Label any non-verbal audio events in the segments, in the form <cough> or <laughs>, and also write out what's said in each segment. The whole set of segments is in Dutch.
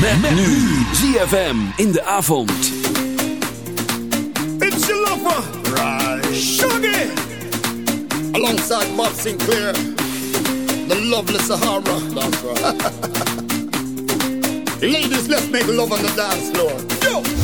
Met, nu ZFM in de avond. It's your lover, right? Shuggy, alongside Bob Sinclair, the lovely Sahara. That's right. <laughs> Ladies, let's make love on the dance floor. Yo.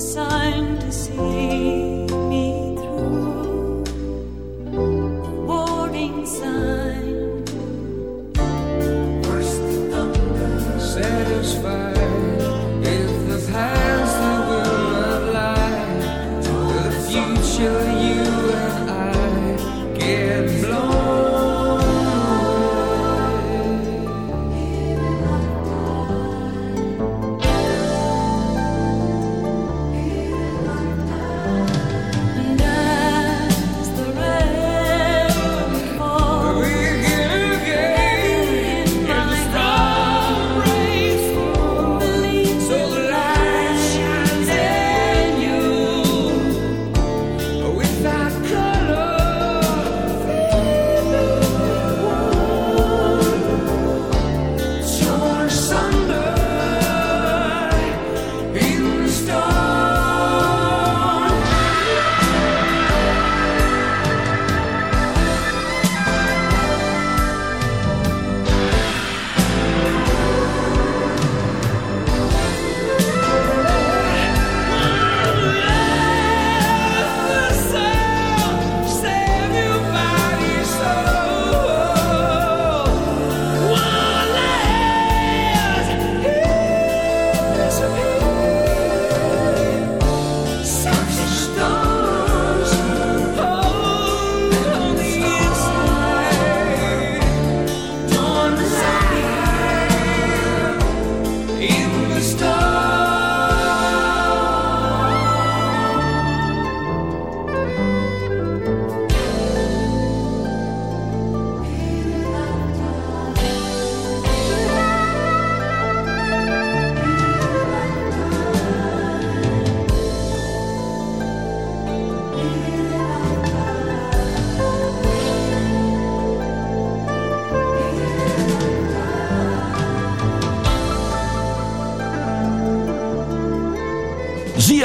sign to see.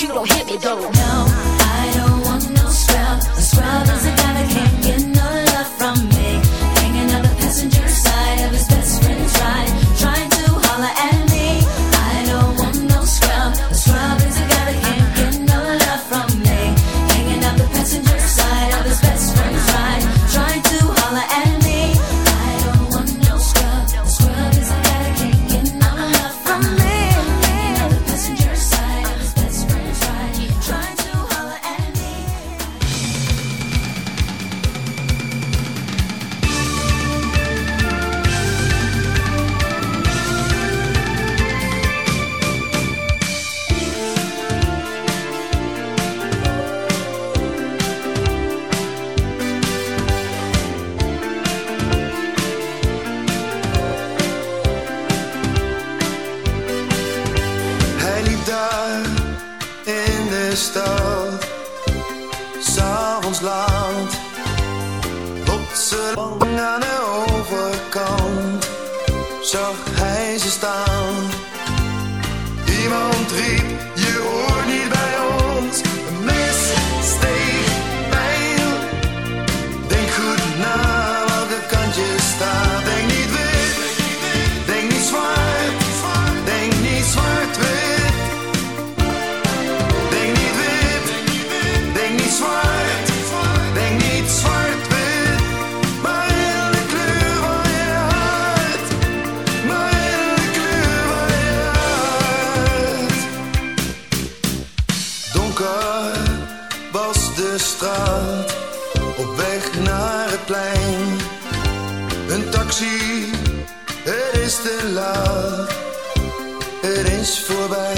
you don't hit is de love, het is voorbij.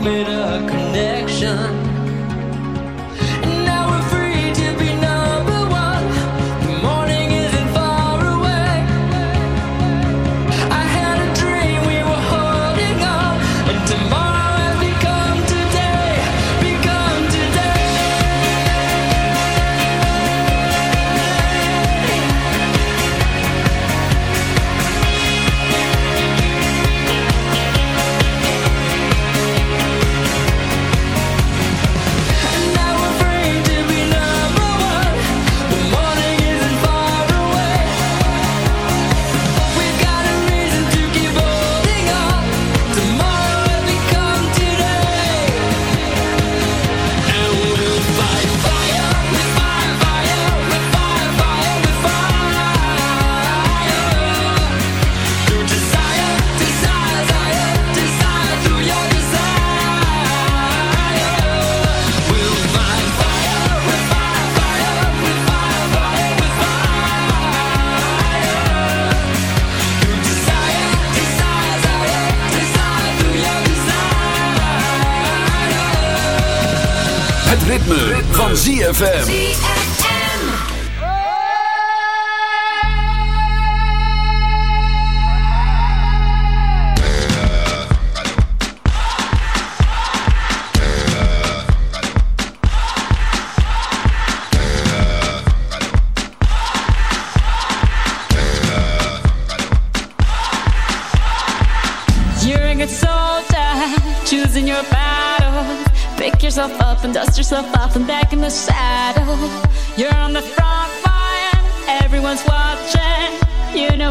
better connection.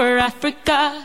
for Africa.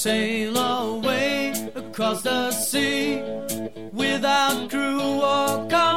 Sail away across the sea without crew or company.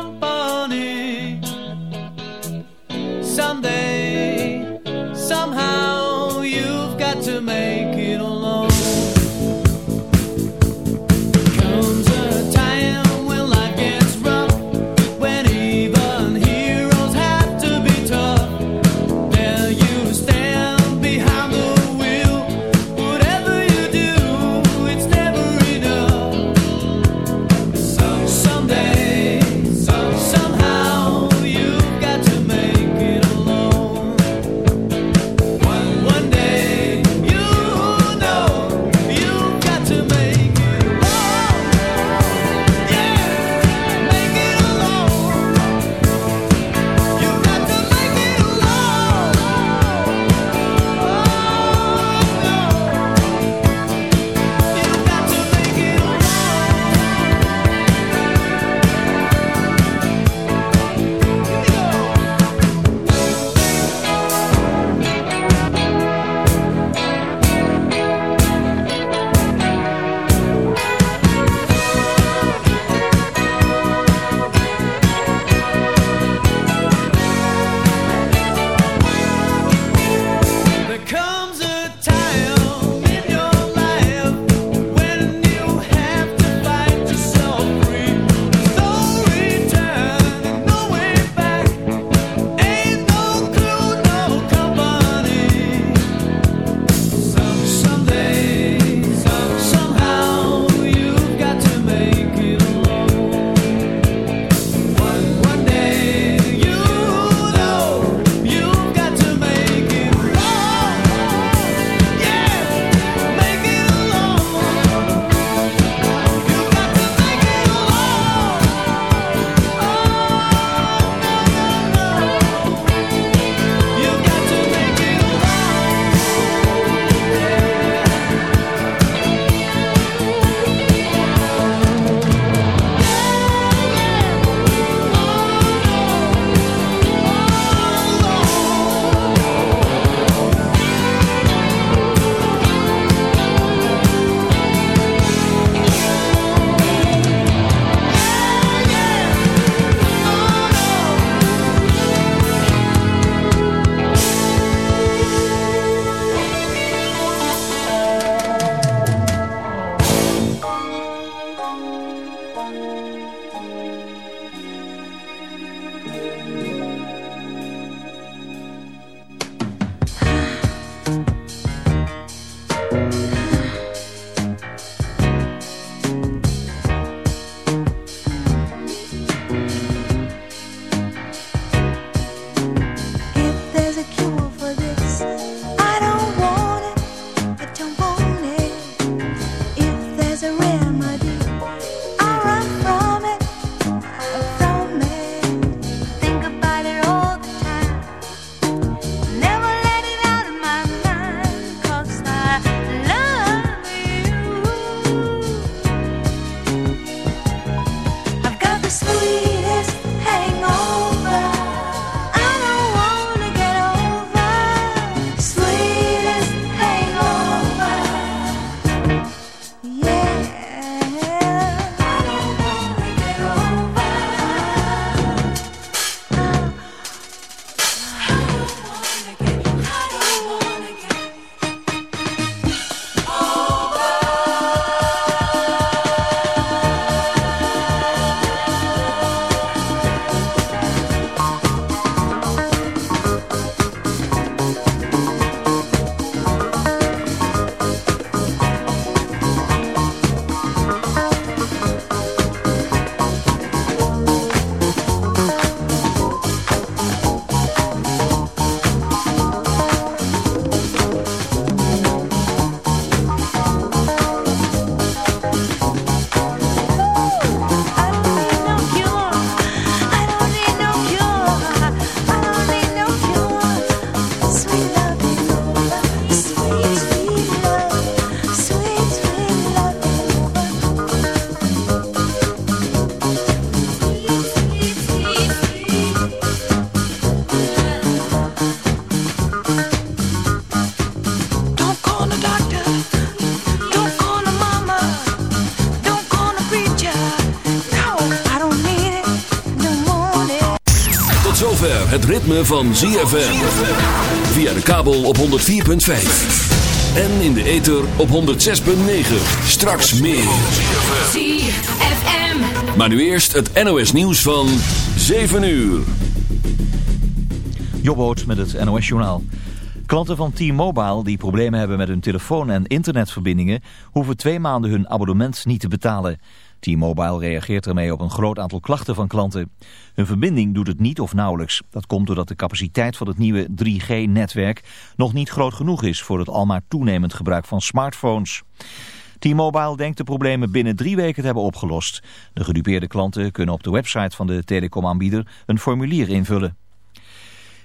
Ritme van ZFM. Via de kabel op 104.5. En in de ether op 106.9. Straks meer. ZFM. Maar nu eerst het NOS nieuws van 7 uur. Jobboot met het NOS journaal. Klanten van T-Mobile die problemen hebben met hun telefoon- en internetverbindingen... hoeven twee maanden hun abonnement niet te betalen. T-Mobile reageert ermee op een groot aantal klachten van klanten. Hun verbinding doet het niet of nauwelijks. Dat komt doordat de capaciteit van het nieuwe 3G-netwerk nog niet groot genoeg is... voor het almaar toenemend gebruik van smartphones. T-Mobile denkt de problemen binnen drie weken te hebben opgelost. De gedupeerde klanten kunnen op de website van de telecomaanbieder een formulier invullen.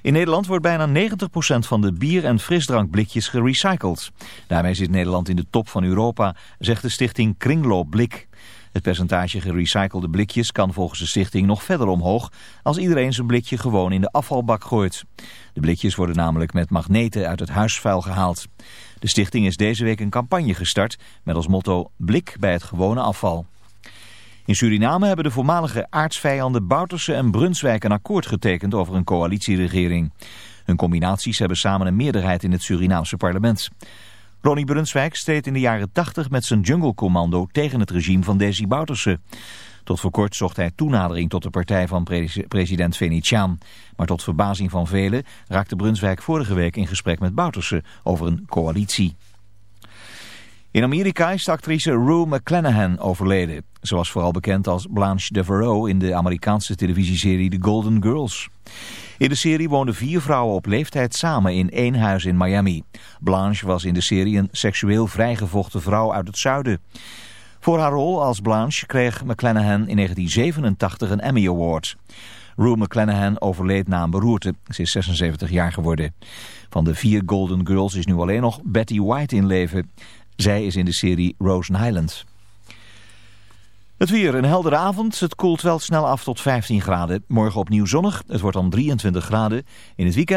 In Nederland wordt bijna 90% van de bier- en frisdrankblikjes gerecycled. Daarmee zit Nederland in de top van Europa, zegt de stichting Kringloop Blik. Het percentage gerecyclede blikjes kan volgens de stichting nog verder omhoog... als iedereen zijn blikje gewoon in de afvalbak gooit. De blikjes worden namelijk met magneten uit het huisvuil gehaald. De stichting is deze week een campagne gestart met als motto Blik bij het gewone afval. In Suriname hebben de voormalige aardsvijanden Bouterse en Brunswijk een akkoord getekend over een coalitieregering. Hun combinaties hebben samen een meerderheid in het Surinaamse parlement. Ronnie Brunswijk streed in de jaren 80 met zijn junglecommando tegen het regime van Desi Bouterse. Tot voor kort zocht hij toenadering tot de partij van pre- president Venetiaan. Maar tot verbazing van velen raakte Brunswijk vorige week in gesprek met Bouterse over een coalitie. In Amerika is de actrice Rue McClanahan overleden. Ze was vooral bekend als Blanche Devereaux in de Amerikaanse televisieserie The Golden Girls. In de serie woonden vier vrouwen op leeftijd samen in één huis in Miami. Blanche was in de serie een seksueel vrijgevochten vrouw uit het zuiden. Voor haar rol als Blanche kreeg McClanahan in 1987 een Emmy Award. Rue McClanahan overleed na een beroerte. Ze is 76 jaar geworden. Van de vier Golden Girls is nu alleen nog Betty White in leven. Zij is in de serie Rosen Island. Het weer, een heldere avond. Het koelt wel snel af tot 15 graden. Morgen opnieuw zonnig. Het wordt dan 23 graden. In het weekend...